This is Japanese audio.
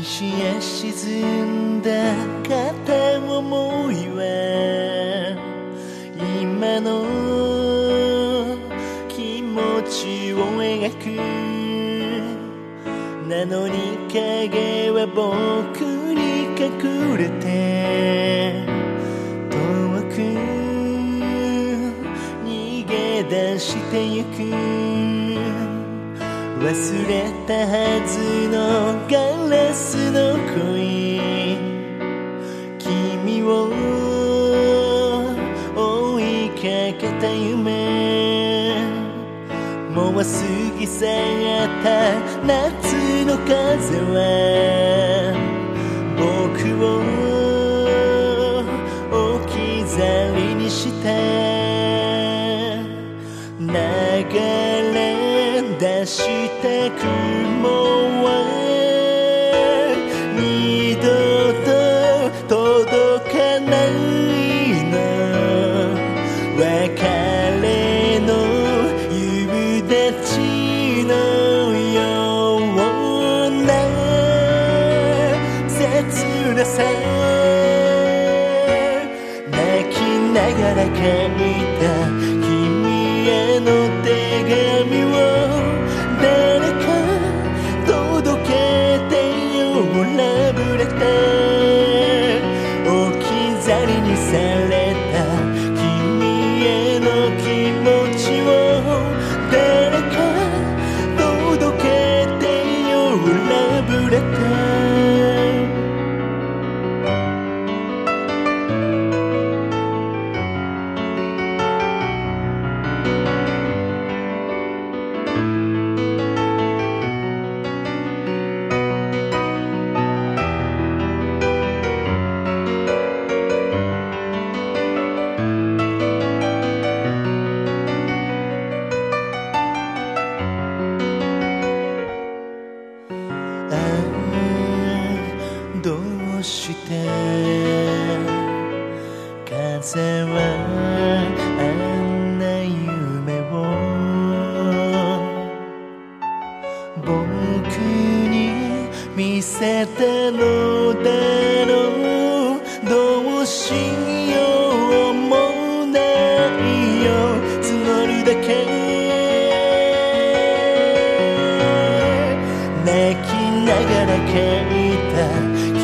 西へ沈んだ片思いは今の気持ちを描く。なのに影は僕に隠れて遠く逃げ出してゆく。忘れたはずのガラスの恋君を追いかけた夢もう過ぎ去った夏の風は僕を置き去りにした出した雲は二度と届かないの別れの夕立ちのような。切なさ。泣きながら書いた君への手紙を。して風はあんな夢を僕に見せたのだろうどうしようもないよ募るだけ泣きながら書いた